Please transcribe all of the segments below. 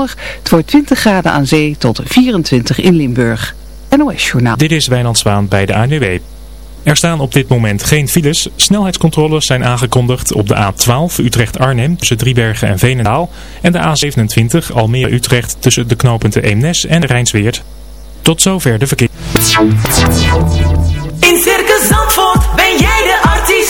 zonnig. Het wordt 20 graden aan zee tot 24 in Limburg. NOS Journaal. Dit is Wijnand Zwaan bij de ANWB. Er staan op dit moment geen files. Snelheidscontroles zijn aangekondigd op de A12 Utrecht-Arnhem tussen Driebergen en Veenendaal. En de A27 Almere-Utrecht tussen de knooppunten Eemnes en Rijnsweert. Tot zover de verkeer. In Circus Zandvoort ben jij de artiest.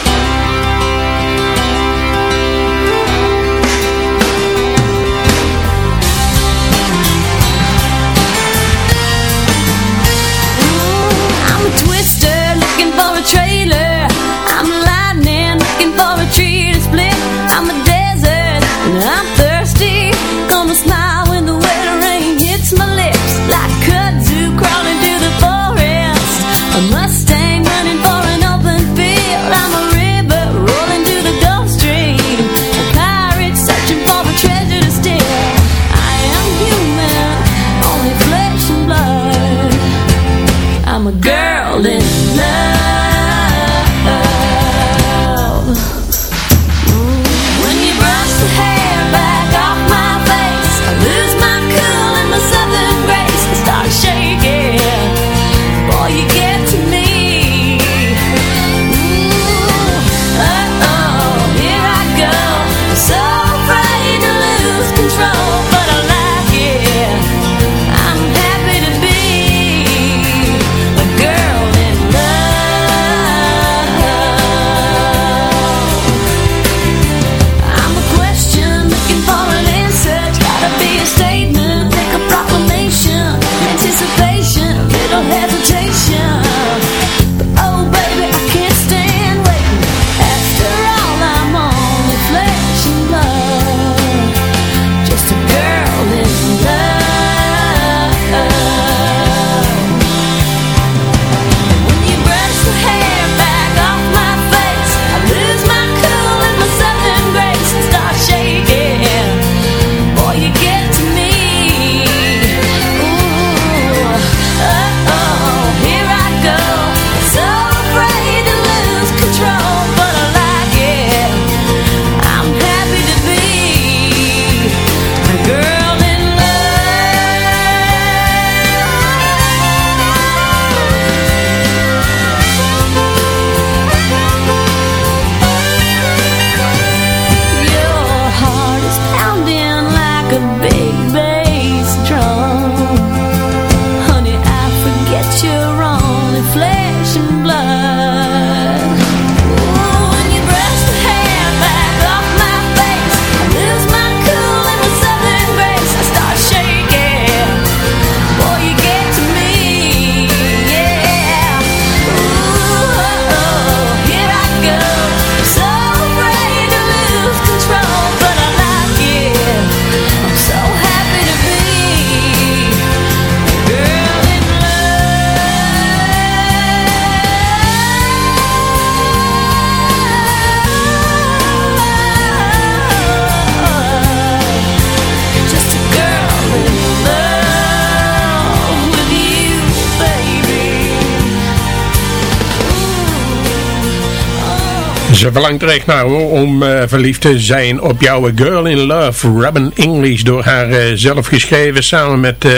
Ze verlangt er echt naar hoor, om uh, verliefd te zijn op jouw Girl in Love, Robin English, door haar uh, zelf geschreven samen met uh,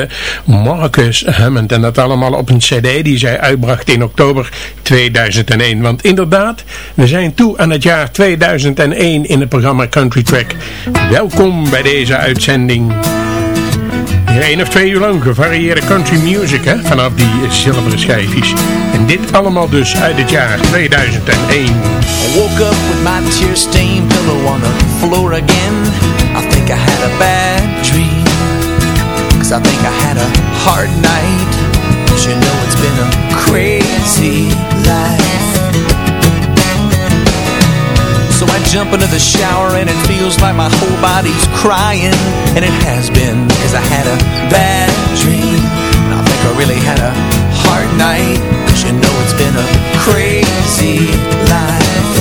Marcus Hammond. En dat allemaal op een cd die zij uitbracht in oktober 2001. Want inderdaad, we zijn toe aan het jaar 2001 in het programma Country Track. Welkom bij deze uitzending. Eén of twee uur lang gevarieerde country music hè, vanaf die zilveren schijfjes. En dit allemaal dus uit het jaar 2001. I woke up with my tear-stained pillow on the floor again. I think I had a bad dream. Cause I think I had a hard night. Cause you know it's been a crazy life. So I jump into the shower and it feels like my whole body's crying. And it has been because I had a bad dream. And I think I really had a hard night. Cause you know it's been a crazy life.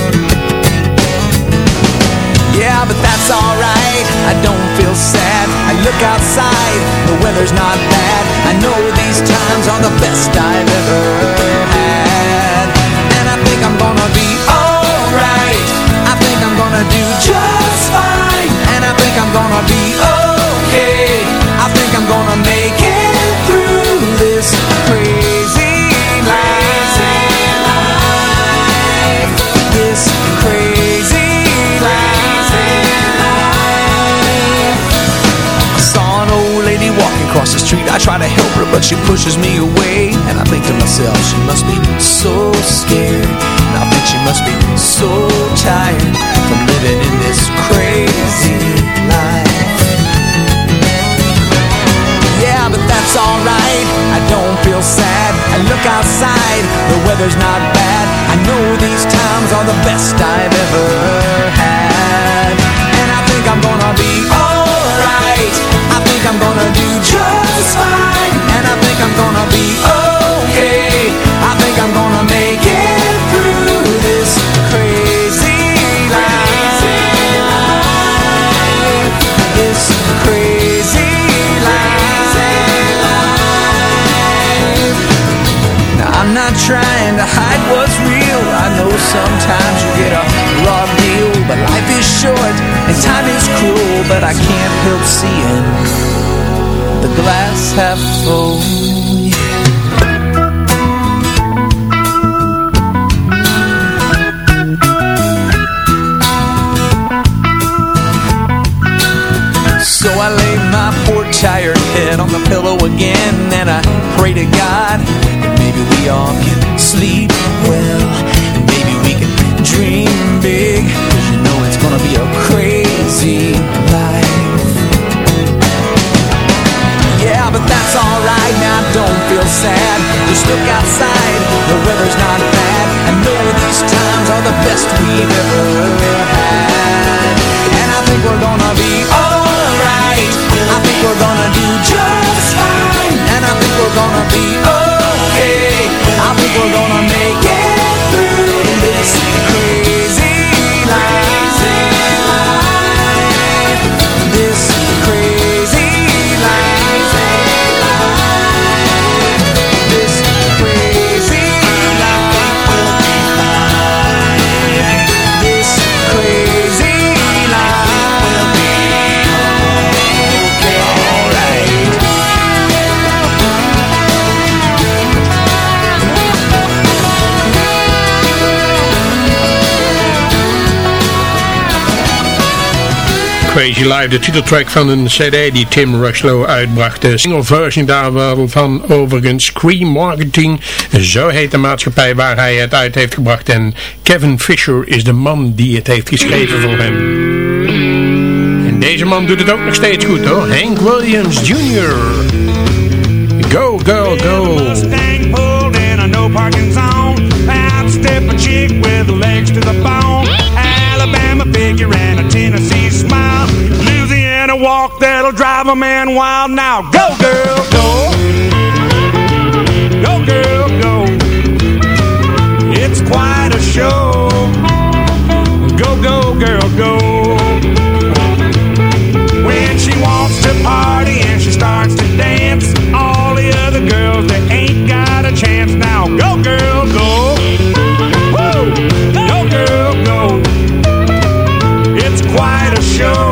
Yeah, but that's alright, I don't feel sad. I look outside, the weather's not bad. I know these times are the best I've ever gonna do just fine. And I think I'm gonna be across the street. I try to help her but she pushes me away. And I think to myself she must be so scared. And I think she must be so tired from living in this crazy life. Yeah, but that's alright, I don't feel sad. I look outside, the weather's not bad. I know these times are the best I've ever think I'm gonna do just fine. And I think I'm gonna be okay. I think I'm gonna make it through this crazy life. This crazy life. Now I'm not trying to hide what's real. I know sometimes you get a raw short and time is cruel But I can't help seeing the glass half full. So I lay my poor tired head on the pillow again And I pray to God that maybe we all can outside, the weather's not bad And know these times are the best we've ever had. And I think we're gonna be alright. I think we're gonna do just fine. And I think we're gonna be okay. I think we're gonna make it through this Crazy Life, de titeltrack van een cd die Tim Rushlow uitbracht. De single version daarvan overigens Scream Marketing, zo heet de maatschappij waar hij het uit heeft gebracht. En Kevin Fisher is de man die het heeft geschreven voor hem. En deze man doet het ook nog steeds goed hoor, Hank Williams Jr. Go, go, go. That'll drive a man wild now. Go, girl, go. Go, girl, go. It's quite a show. Go, go, girl, go. When she wants to party and she starts to dance, all the other girls, they ain't got a chance now. Go, girl, go. Woo! Go, girl, go. It's quite a show.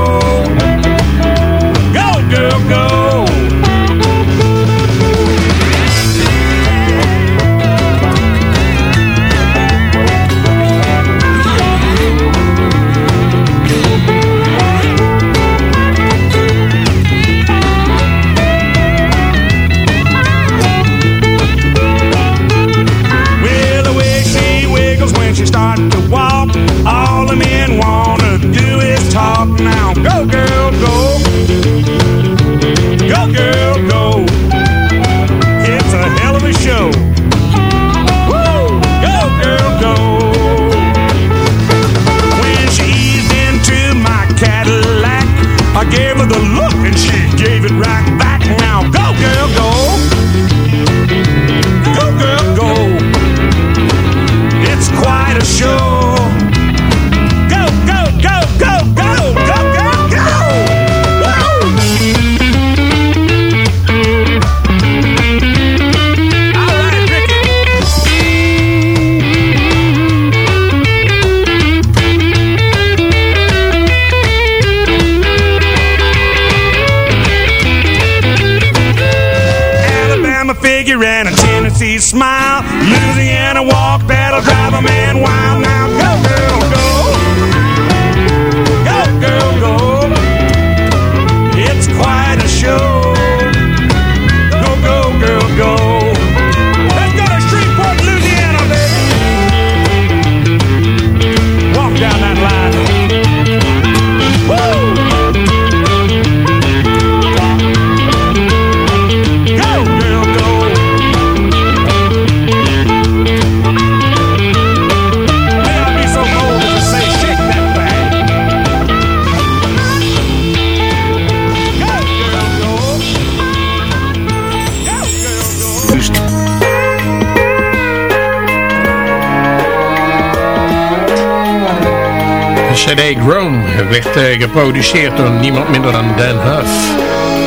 Werd eh, geproduceerd door niemand minder dan Dan Huff.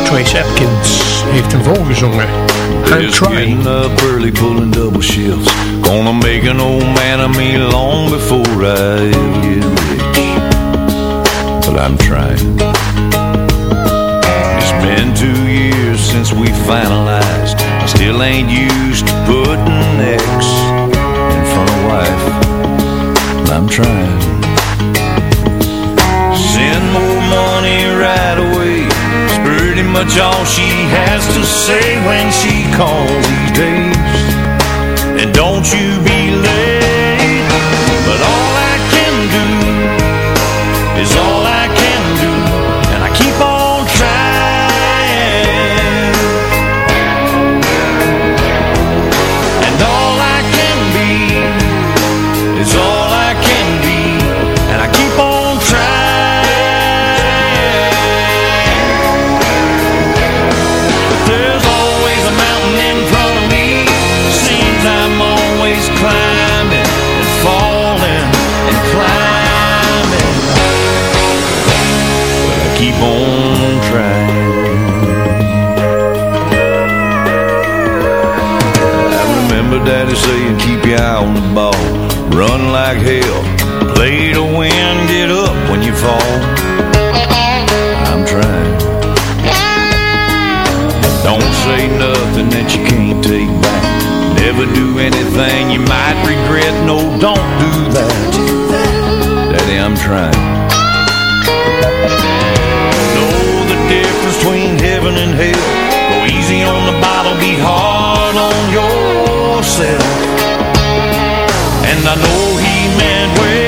Trace Atkins heeft hem volgezongen. I'm trying. up early, pulling double shifts. Gonna make an old man of me long before I get rich. But I'm trying. It's been two years since we finalized. I still ain't used to putting X in front of wife. But I'm trying. Send more money right away. It's pretty much all she has to say when she calls these days. And don't you be late. But all I can do is all on the ball. Run like hell. Play to win. Get up when you fall. I'm trying. Don't say nothing that you can't take back. Never do anything you might regret. No, don't do that. Daddy, I'm trying. Know the difference between heaven and hell. Go easy on the bottle, be hard on yourself. I know he meant well,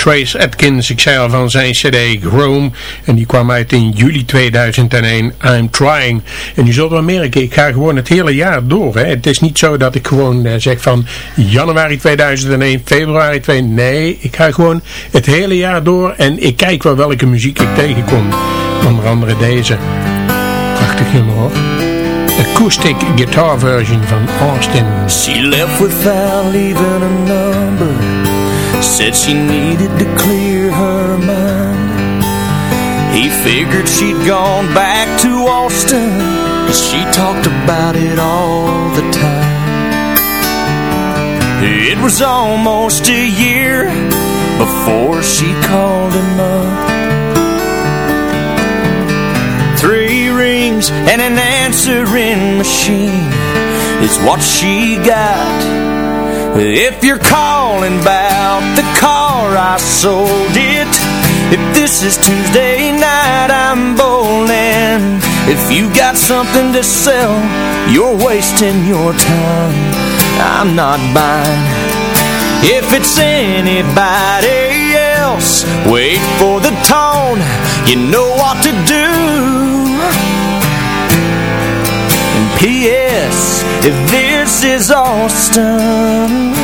Trace Atkins. Ik zei al van zijn cd Chrome. En die kwam uit in juli 2001, I'm Trying. En je zult wel merken, ik ga gewoon het hele jaar door. Hè. Het is niet zo dat ik gewoon uh, zeg van januari 2001, februari 2001. Nee, ik ga gewoon het hele jaar door. En ik kijk wel welke muziek ik tegenkom. Onder andere deze. Prachtig nummer hoor. acoustic guitar version van Austin. She left without leaving a number. Said she needed to clear her mind. He figured she'd gone back to Austin. She talked about it all the time. It was almost a year before she called him up. Three rings and an answering machine is what she got. If you're calling about the car, I sold it. If this is Tuesday night, I'm bowling. If you got something to sell, you're wasting your time. I'm not buying. If it's anybody else, wait for the tone. You know what to do. P.S. If this is Austin,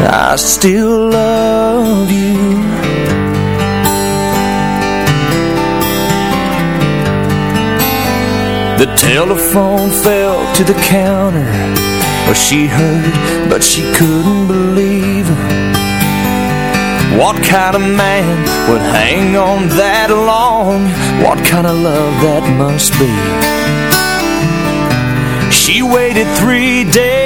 I still love you. The telephone fell to the counter Where she heard, but she couldn't believe What kind of man would hang on that long? What kind of love that must be she waited three days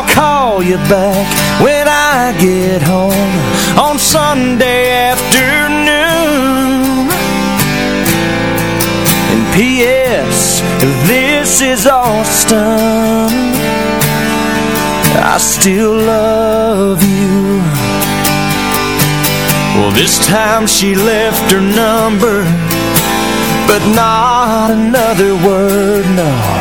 you back when I get home on Sunday afternoon. And P.S. This is Austin. I still love you. Well, this time she left her number, but not another word, no.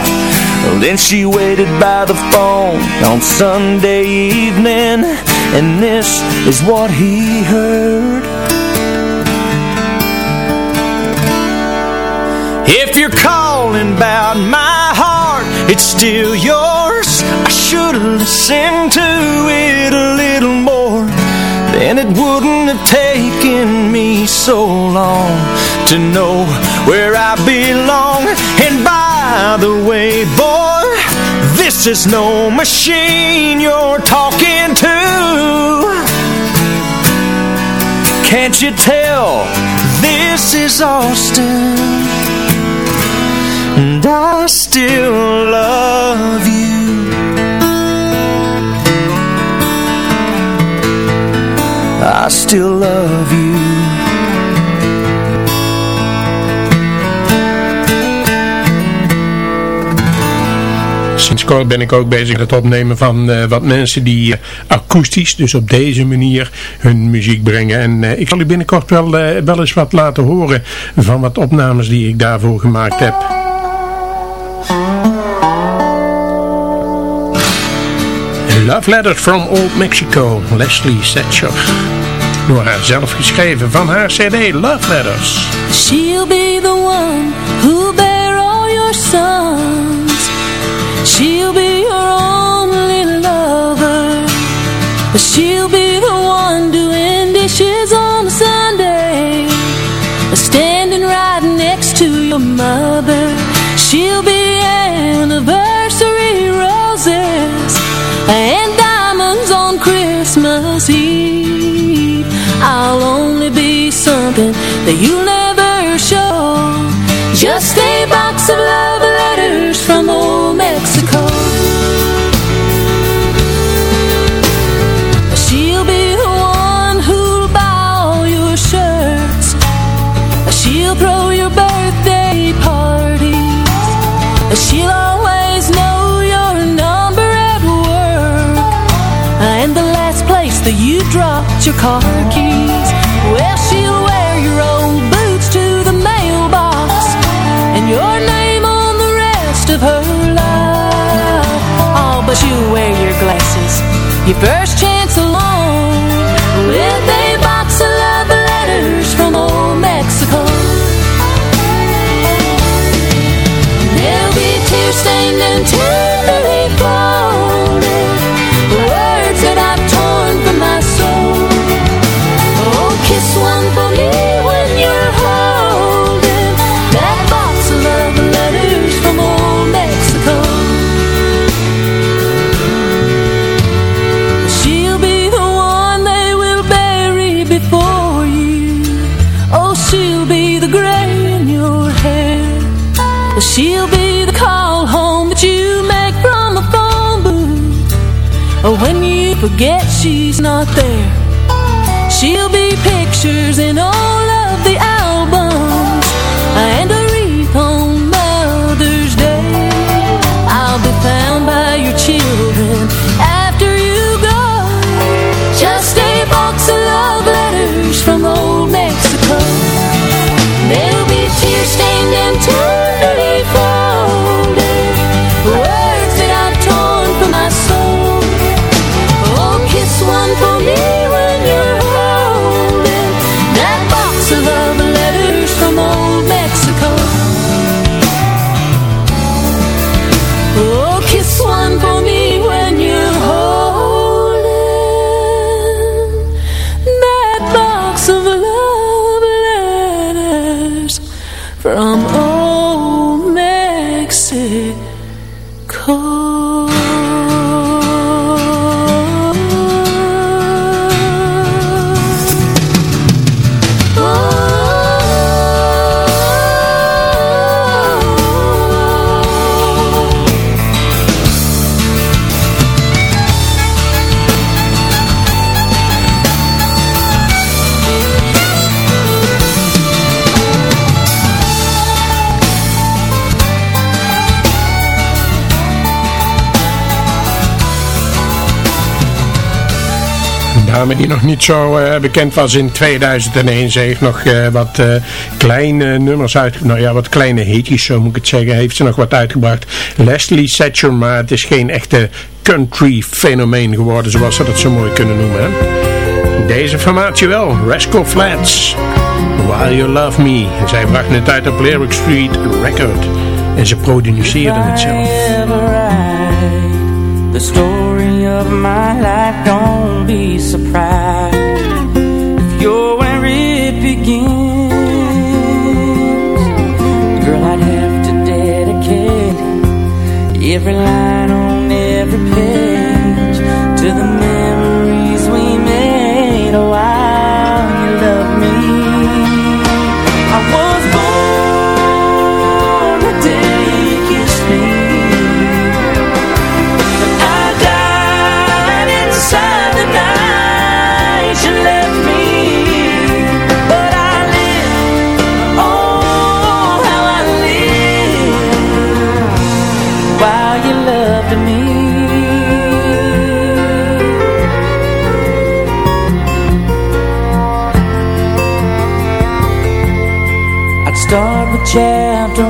Then she waited by the phone on Sunday evening. And this is what he heard. If you're calling about my heart It's still yours. I should've listened to it a little more Then it wouldn't have taken me so long To know where I belong. And by the way, boy. This is no machine you're talking to. Can't you tell this is Austin? And I still love you. I still love you sinds kort ben ik ook bezig met het opnemen van uh, wat mensen die uh, akoestisch, dus op deze manier, hun muziek brengen. En uh, ik zal u binnenkort wel, wel eens wat laten horen van wat opnames die ik daarvoor gemaakt heb. Love Letters from Old Mexico, Leslie Setcher. Door haar zelf geschreven van haar cd Love Letters. She'll be the one who bear all your sons. She'll be your only lover. She'll be the one doing dishes on a Sunday. Standing right next to your mother. She'll be anniversary roses And diamonds on Christmas Eve. I'll only be something that you'll glasses She'll be the call home that you make from the phone booth. Oh, when you forget she's not there. She'll be pictures in all of the albums die nog niet zo eh, bekend was in 2001. Ze heeft nog eh, wat eh, kleine nummers uit... Nou ja, wat kleine hitjes, zo moet ik het zeggen. Heeft ze nog wat uitgebracht. Leslie Satcher, maar het is geen echte country fenomeen geworden. Zoals ze dat zo mooi kunnen noemen. Hè? Deze formatie wel. Rascal Flats. While You Love Me. Zij bracht het uit op Lyric Street Record. En ze produceerde het zelf. the of my life, don't be surprised if you're where it begins. Girl, I'd have to dedicate every line on every page to the memories we made oh, while you loved me. Chapter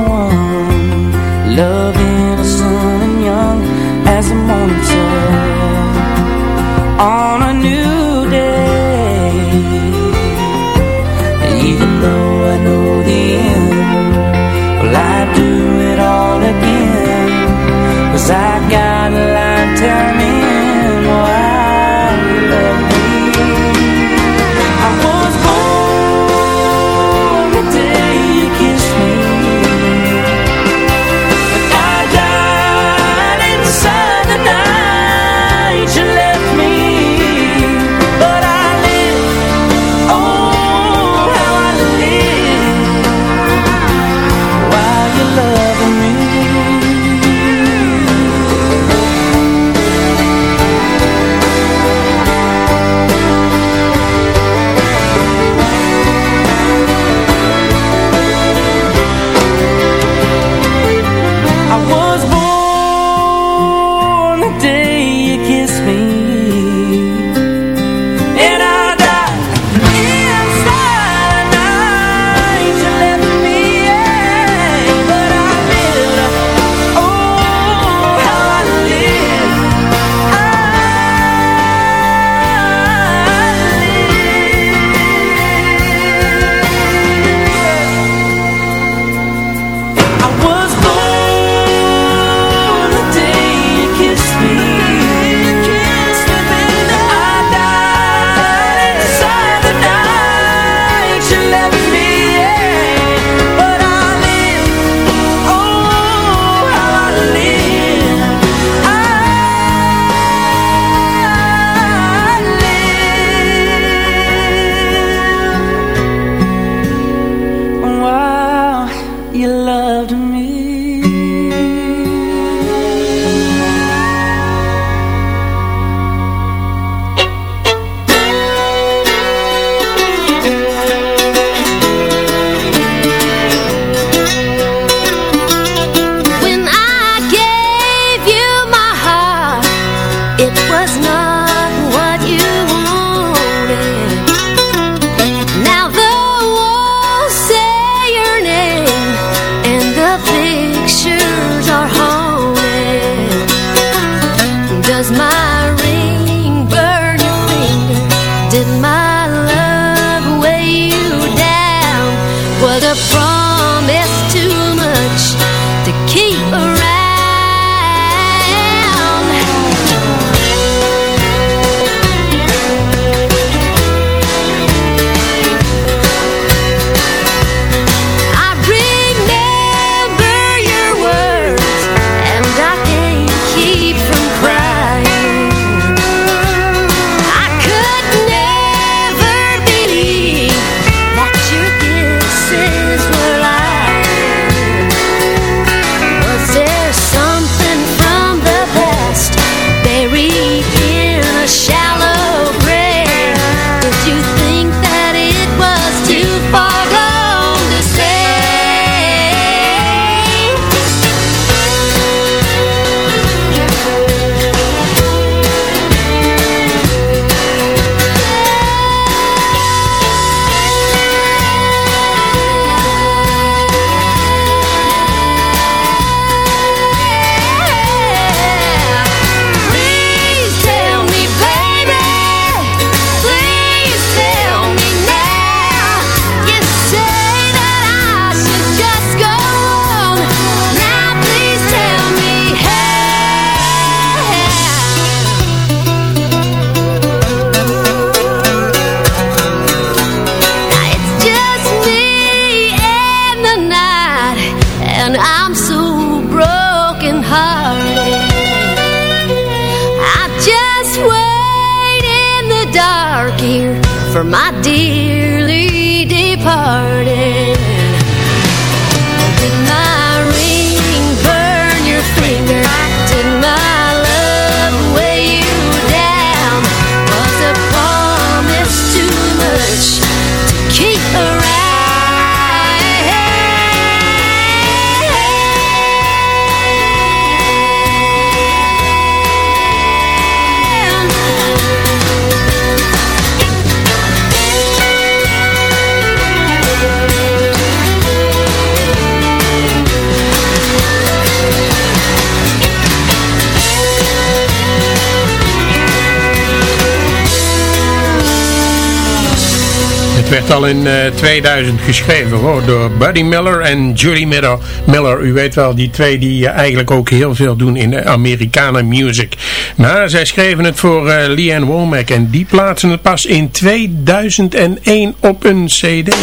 werd al in eh, 2000 geschreven hoor, door Buddy Miller en Judy Miller. Miller. U weet wel, die twee die eh, eigenlijk ook heel veel doen in de Amerikanen music. Maar zij schreven het voor eh Leanne Womack en die plaatsen het pas in 2001 op een cd.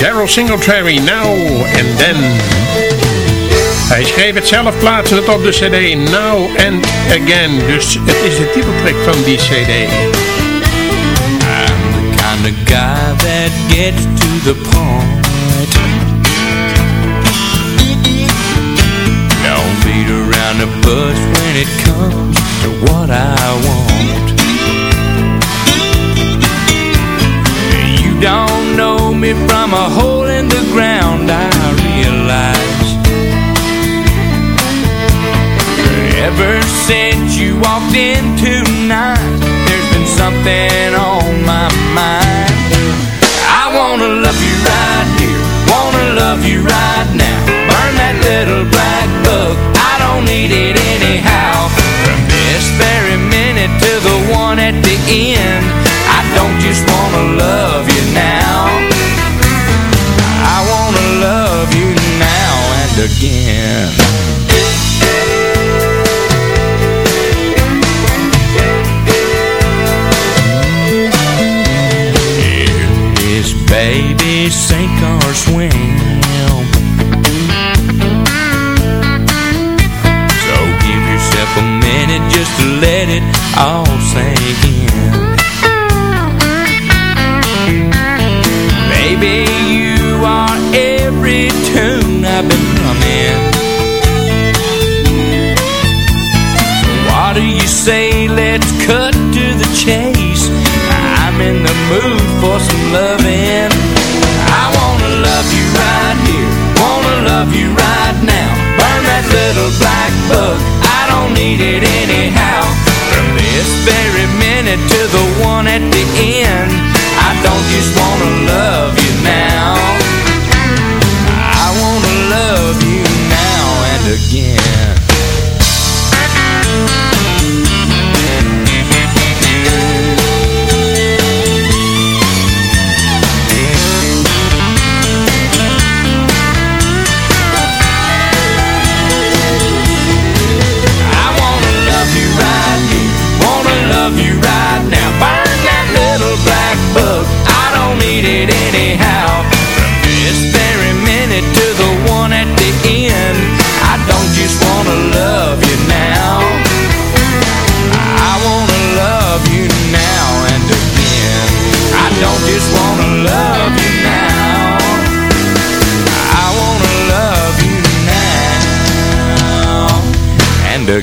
Daryl Singletary, Now and Then. Hij schreef het zelf, plaatste het op de cd Now and Again. Dus het is de titeltrack van die cd. I'm the kind of guy that gets to the point. Don't beat around the bush when it comes to what I want. You don't know me from a hole in the ground, I Ever since you walked in tonight, there's been something on my mind. I wanna love you right here, wanna love you right now. Burn that little black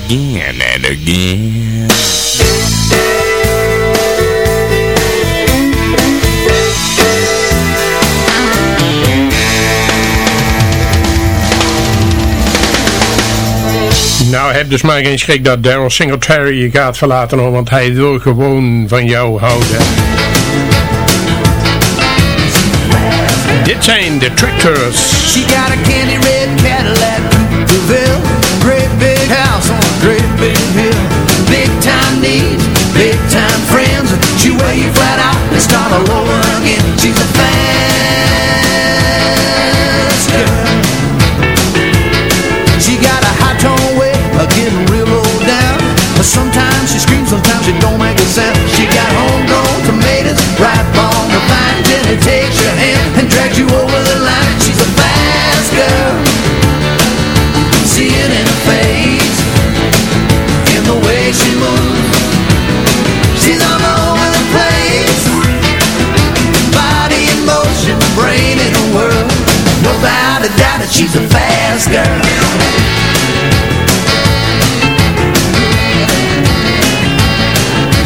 again and again. Nou, heb dus maar geen schrik dat Daryl Singletary je gaat verlaten hoor, want hij wil gewoon van jou houden. Dit zijn de Tractors. She got a candy red Cadillac I need that she's a fast girl.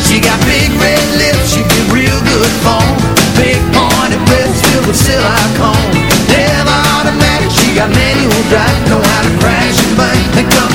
She got big red lips, she get real good form Big pointed breasts filled with silicone. Never automatic, she got manual drive Know how to crash and bang and come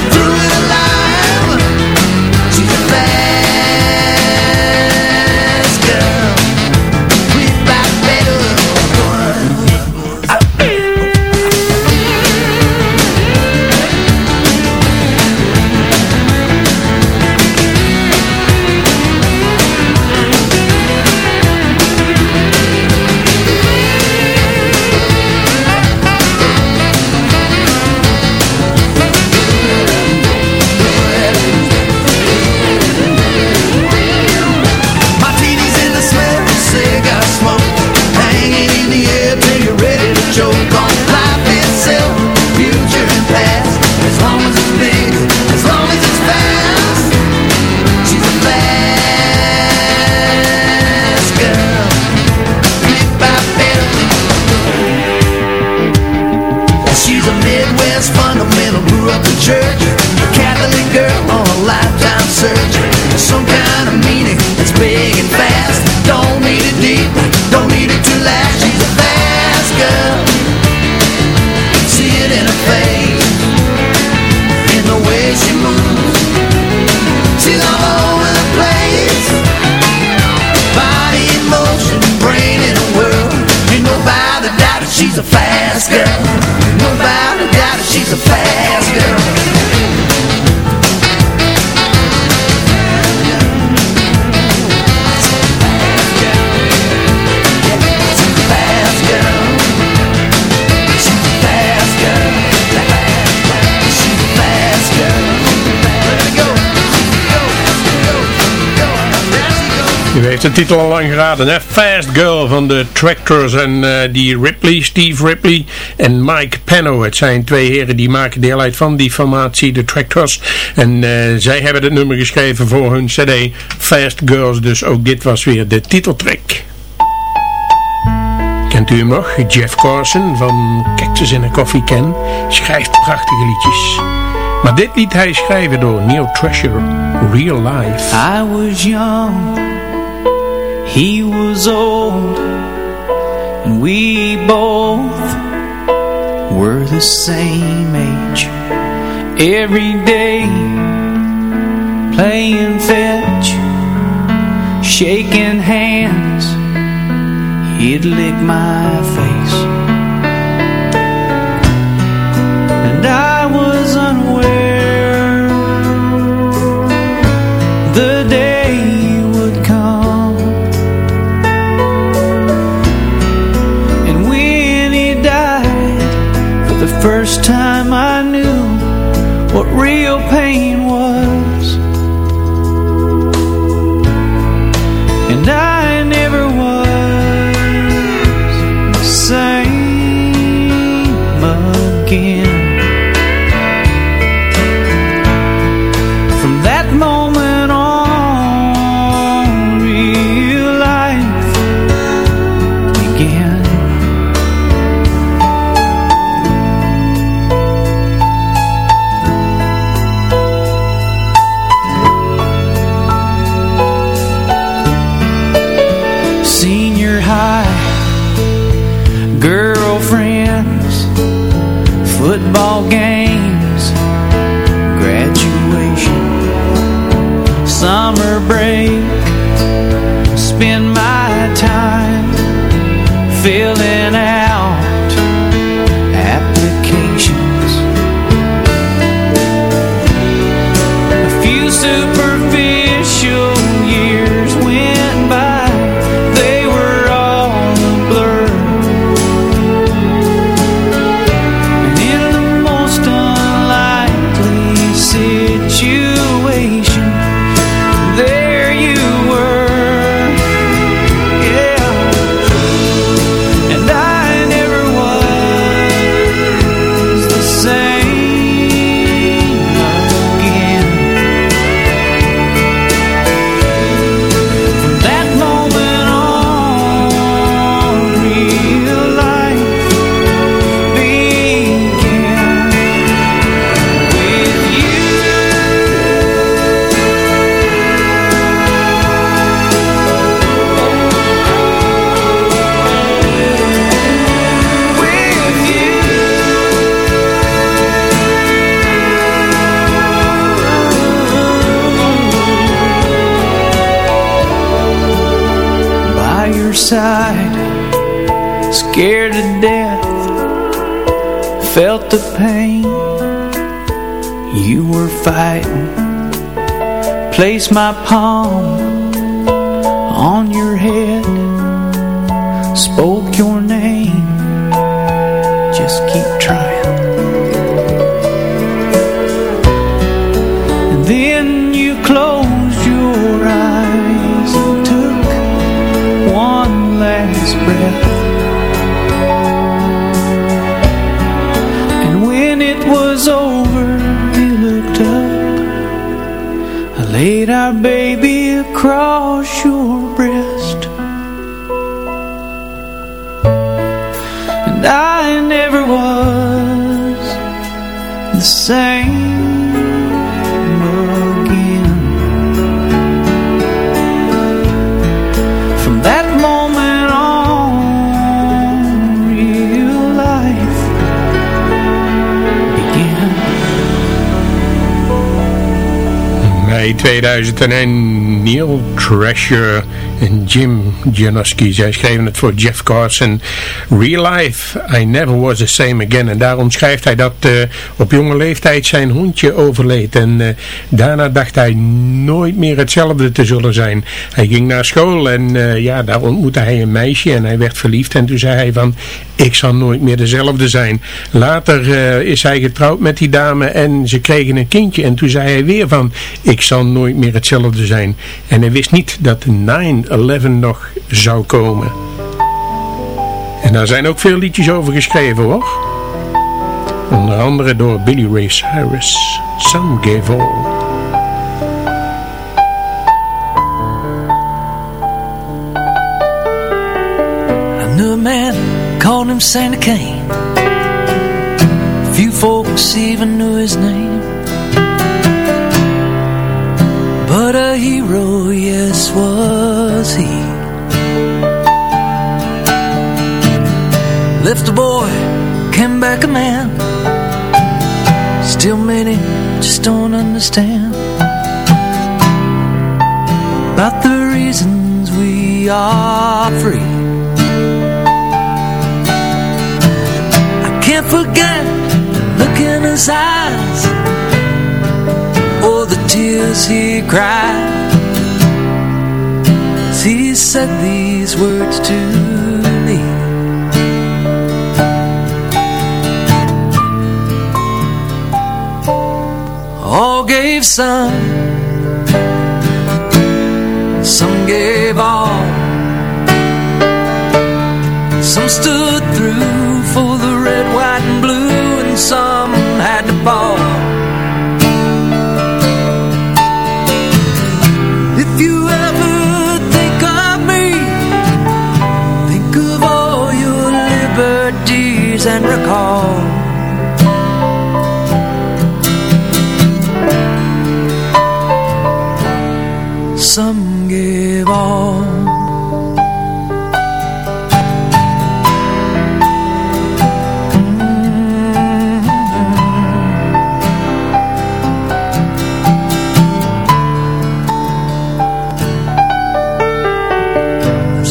de titel al lang geraden. Hè? Fast Girl van de Tractors en eh, die Ripley, Steve Ripley en Mike Pano. Het zijn twee heren die maken deel uit van die formatie, de Tractors. En eh, zij hebben het nummer geschreven voor hun cd Fast Girls. Dus ook dit was weer de titeltrack. Kent u hem nog? Jeff Carson van Cactus in a Coffee Can. Schrijft prachtige liedjes. Maar dit liet hij schrijven door Neil Treasure, Real Life. I was young He was old and we both were the same age. Every day playing fetch Shaking hands He'd lick my face. And I would what real scared to death, felt the pain you were fighting. Place my palm your breast. Mei 2001, Neil Treasure en Jim Janoski. Zij schreven het voor Jeff Carson. Real life, I never was the same again. En daarom schrijft hij dat eh, op jonge leeftijd zijn hondje overleed. En eh, daarna dacht hij nooit meer hetzelfde te zullen zijn. Hij ging naar school en eh, ja, daar ontmoette hij een meisje en hij werd verliefd. En toen zei hij van, ik zal nooit meer dezelfde zijn. Later is hij getrouwd met die dame en ze kregen een kindje. En toen zei hij weer van, ik zal nooit meer hetzelfde zijn. En hij wist niet dat 9-11 nog zou komen. En daar zijn ook veel liedjes over geschreven hoor. Onder andere door Billy Ray Cyrus. Some Gave All. Man, called him Santa Cain. Few folks even knew his name. But a hero, yes, was he. Left a boy, came back a man. Still many just don't understand. about the reasons we are free. I can't forget look in his eyes the tears he cried. As he said these words to me. All gave some some gave all Some stood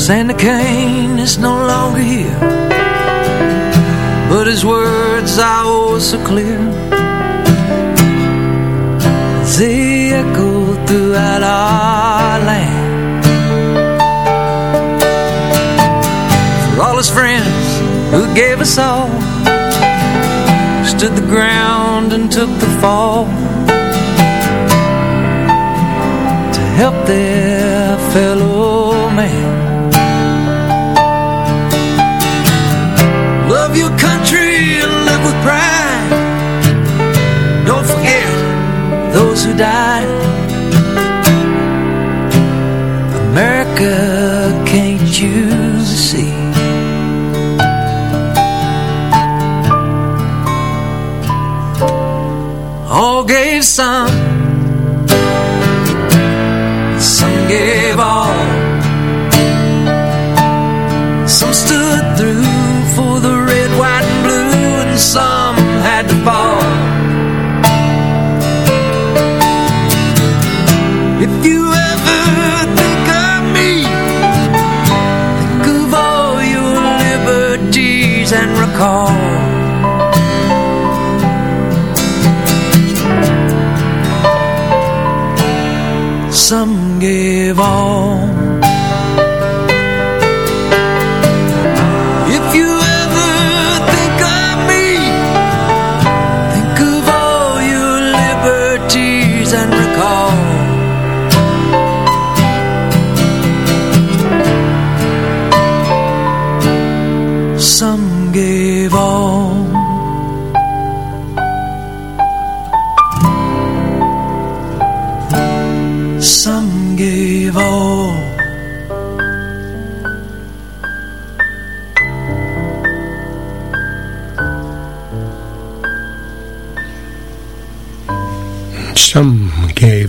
Sergeant Kane is no longer here But his words are oh so clear. They echo throughout our land. For all his friends who gave us all Stood the ground and took the fall To help their fellow man died America, can't you see All gave Some Some gave all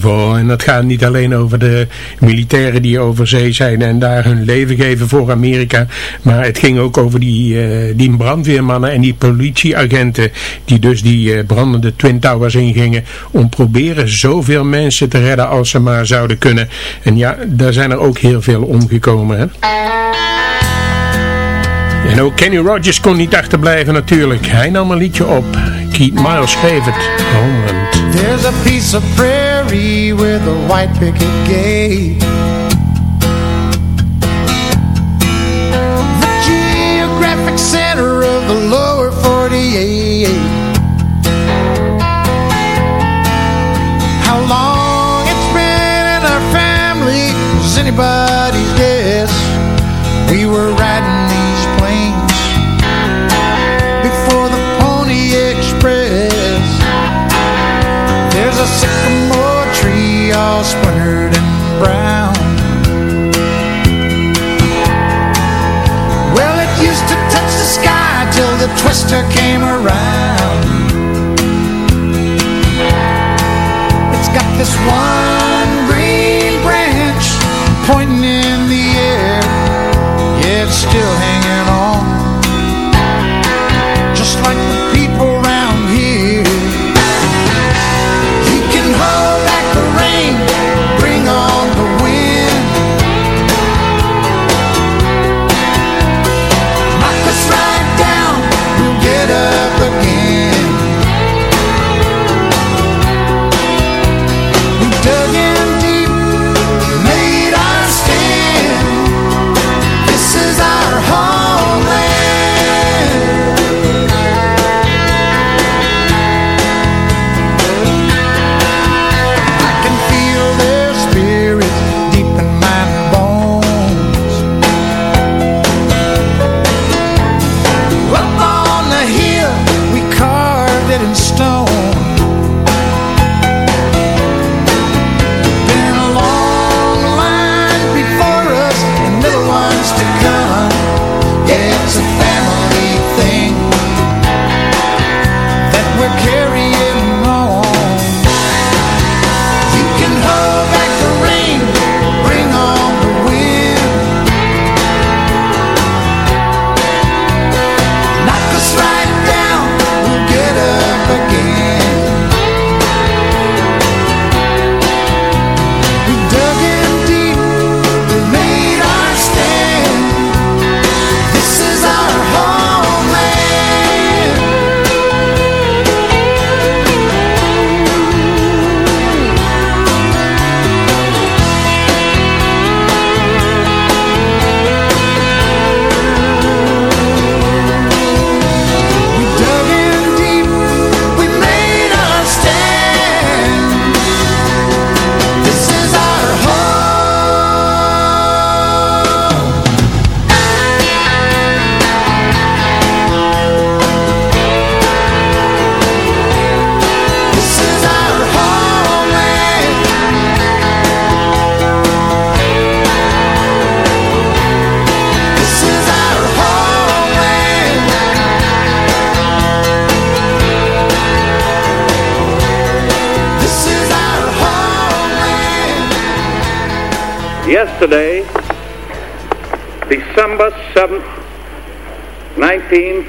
En dat gaat niet alleen over de militairen die over zee zijn en daar hun leven geven voor Amerika. Maar het ging ook over die, eh, die brandweermannen en die politieagenten die dus die eh, brandende Twin Towers ingingen om proberen zoveel mensen te redden als ze maar zouden kunnen. En ja, daar zijn er ook heel veel omgekomen. Hè? En ook Kenny Rogers kon niet achterblijven natuurlijk. Hij nam een liedje op. Keith Miles schreef het. Homeland. There's a piece of prairie with a white picket gate. The geographic center of the lower 48 How long all and brown. Well, it used to touch the sky till the twister came around. It's got this one green branch pointing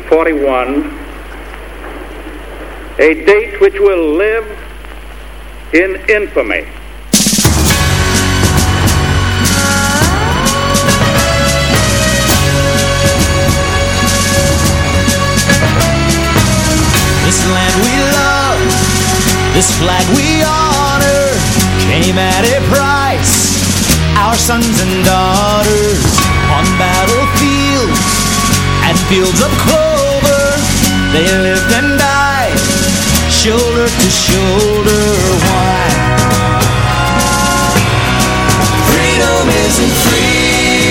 1941, a date which will live in infamy. This land we love, this flag we honor, came at a price. Our sons and daughters on battlefields and fields of clover, they lived and died, shoulder to shoulder. Why? Freedom isn't free.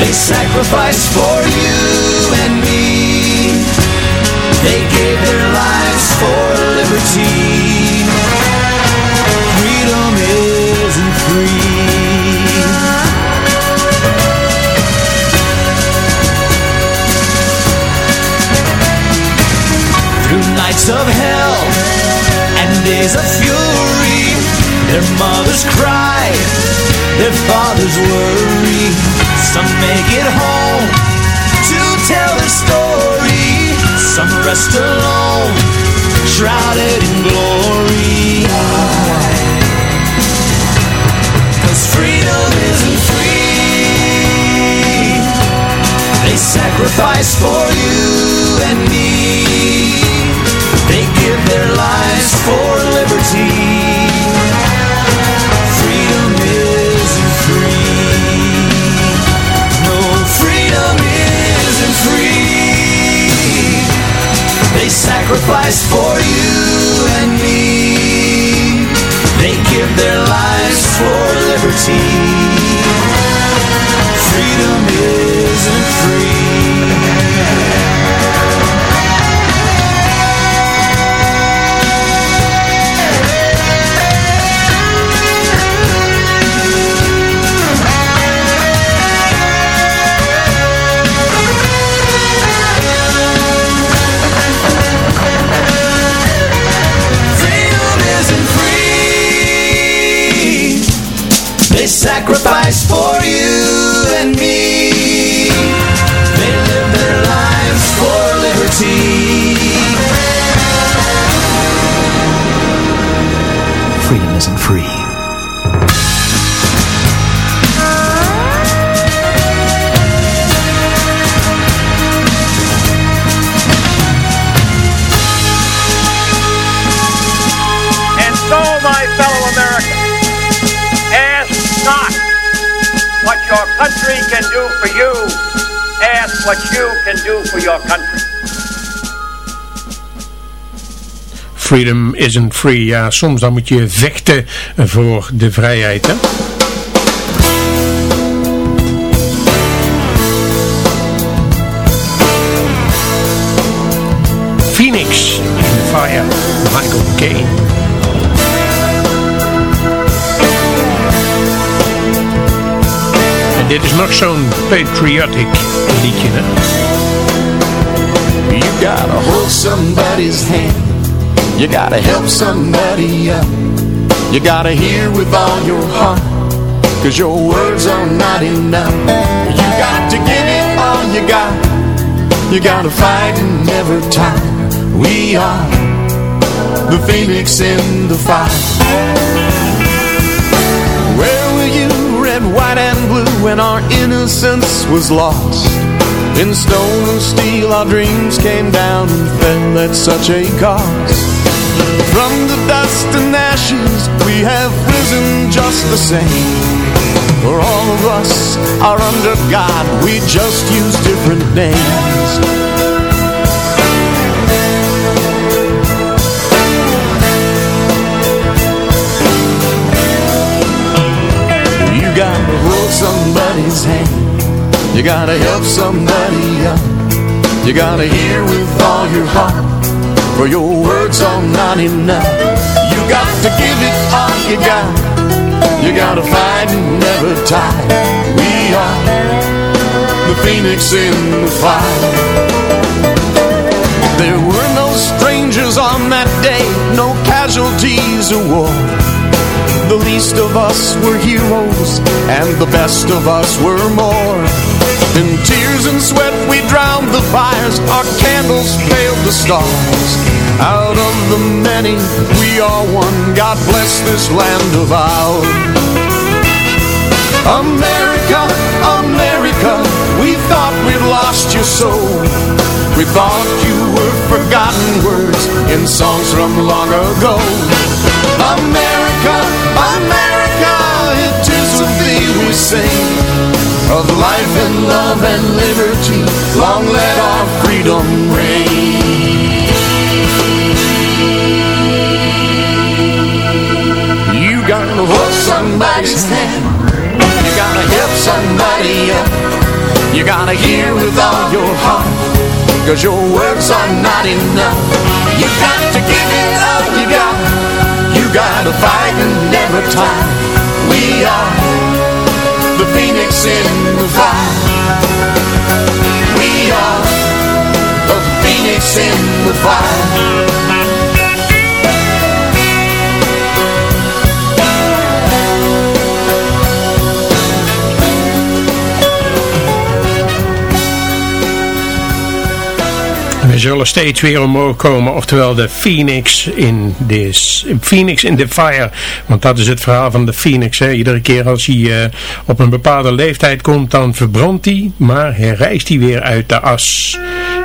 They sacrificed for you and me. They gave their lives for liberty. Of hell and days of fury, their mothers cry, their fathers worry. Some make it home to tell their story. Some rest alone, shrouded in glory. Cause freedom isn't free. They sacrifice for you and me. Their lives for liberty. Freedom isn't free. No, freedom isn't free. They sacrifice for you and me. They give their lives for liberty. Freedom isn't Freedom Freedom isn't free. Ja, soms dan moet je vechten voor de vrijheid, hè? Phoenix in Fire, Michael Caine. Dit is nog zo'n patriotic liedje, hè? You gotta hold somebody's hand. You gotta help somebody up. You gotta hear with all your heart. Cause your words are not enough. You got to give it all you got. You gotta fight and never tire. We are the phoenix in the fire. Where were you, red, white, and blue, when our innocence was lost? In stone and steel our dreams came down and fell at such a cost. From the dust and ashes we have risen just the same. For all of us are under God, we just use different names You gotta help somebody up You gotta hear with all your heart For your words are not enough. You got to give it all you got. You gotta fight and never tire We are the phoenix in the fire. There were no strangers on that day No casualties of war. The least of us were heroes, and the best of us were more. In tears and sweat we drowned the fires, our candles paled the stars. Out of the many, we are one. God bless this land of ours. America, America, we thought we'd lost your soul. We thought you were forgotten words in songs from long ago. America, America, it is of thee we sing. Of life and love and liberty, long let our freedom reign. You gotta hold somebody's hand. You gotta help somebody up. You gotta hear with all your heart. Cause your words are not enough. You got to give it all you got. You gotta fight and never tire. We are in the fire. We are the phoenix in the fire. We zullen steeds weer omhoog komen, oftewel de Phoenix in, this, Phoenix in the Fire. Want dat is het verhaal van de Phoenix. Hè. Iedere keer als hij uh, op een bepaalde leeftijd komt, dan verbrandt hij, maar herrijst hij weer uit de as.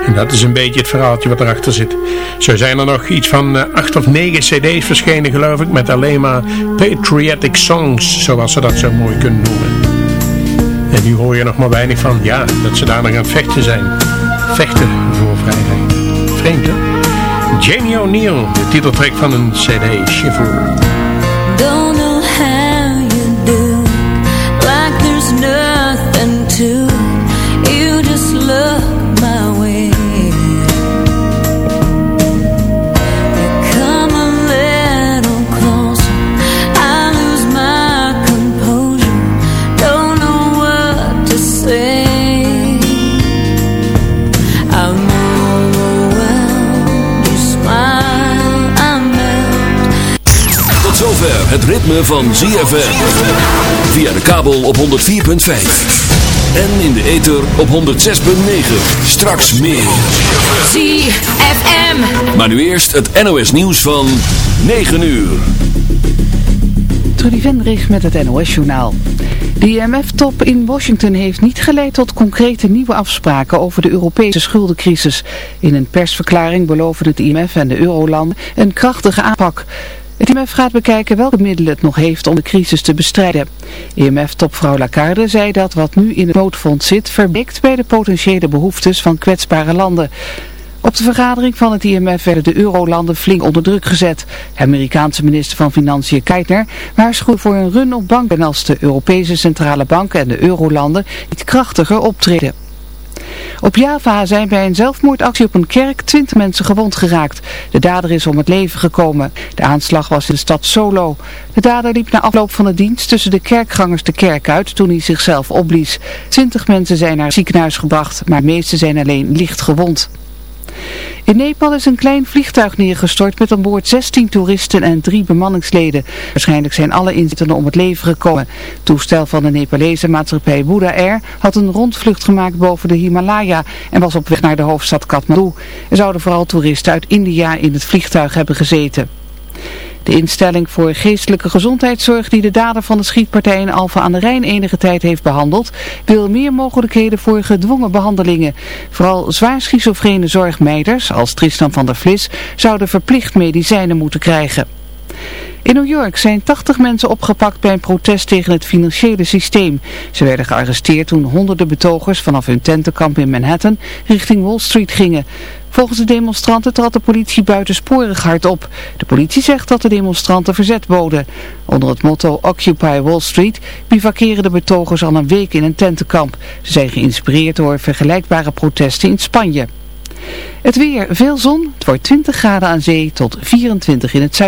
En dat is een beetje het verhaaltje wat erachter zit. Zo zijn er nog iets van uh, acht of negen cd's verschenen, geloof ik, met alleen maar patriotic songs, zoals ze dat zo mooi kunnen noemen. En nu hoor je nog maar weinig van, ja, dat ze daar nog aan het vechten zijn. Vechten voor vrijheid. Vreemd hè? Jamie O'Neill, de titeltrack van een cd, Shiver. Het ritme van ZFM. Via de kabel op 104.5. En in de ether op 106.9. Straks meer. ZFM. Maar nu eerst het NOS nieuws van 9 uur. Trudy Vendrich met het NOS-journaal. De IMF-top in Washington heeft niet geleid tot concrete nieuwe afspraken over de Europese schuldencrisis. In een persverklaring beloven het IMF en de eurolanden een krachtige aanpak. Het IMF gaat bekijken welke middelen het nog heeft om de crisis te bestrijden. IMF-topvrouw Lagarde zei dat wat nu in het noodfonds zit verbikt bij de potentiële behoeftes van kwetsbare landen. Op de vergadering van het IMF werden de eurolanden flink onder druk gezet. Amerikaanse minister van Financiën Keitner waarschuwt voor een run op banken als de Europese Centrale Bank en de eurolanden niet krachtiger optreden. Op Java zijn bij een zelfmoordactie op een kerk 20 mensen gewond geraakt. De dader is om het leven gekomen. De aanslag was in de stad Solo. De dader liep na afloop van de dienst tussen de kerkgangers de kerk uit toen hij zichzelf opblies. 20 mensen zijn naar ziekenhuis gebracht, maar de meeste zijn alleen licht gewond. In Nepal is een klein vliegtuig neergestort met aan boord 16 toeristen en drie bemanningsleden. Waarschijnlijk zijn alle inzittenden om het leven gekomen. Het toestel van de Nepalese maatschappij Buddha Air had een rondvlucht gemaakt boven de Himalaya en was op weg naar de hoofdstad Kathmandu. Er zouden vooral toeristen uit India in het vliegtuig hebben gezeten. De instelling voor geestelijke gezondheidszorg die de dader van de schietpartij in Alphen aan de Rijn enige tijd heeft behandeld, wil meer mogelijkheden voor gedwongen behandelingen. Vooral zwaar schizofrene zorgmeiders, als Tristan van der Vlis, zouden verplicht medicijnen moeten krijgen. In New York zijn 80 mensen opgepakt bij een protest tegen het financiële systeem. Ze werden gearresteerd toen honderden betogers vanaf hun tentenkamp in Manhattan richting Wall Street gingen. Volgens de demonstranten trad de politie buitensporig hard op. De politie zegt dat de demonstranten verzet boden. Onder het motto Occupy Wall Street bivakeren de betogers al een week in een tentenkamp. Ze zijn geïnspireerd door vergelijkbare protesten in Spanje. Het weer, veel zon, het wordt 20 graden aan zee tot 24 in het zuiden.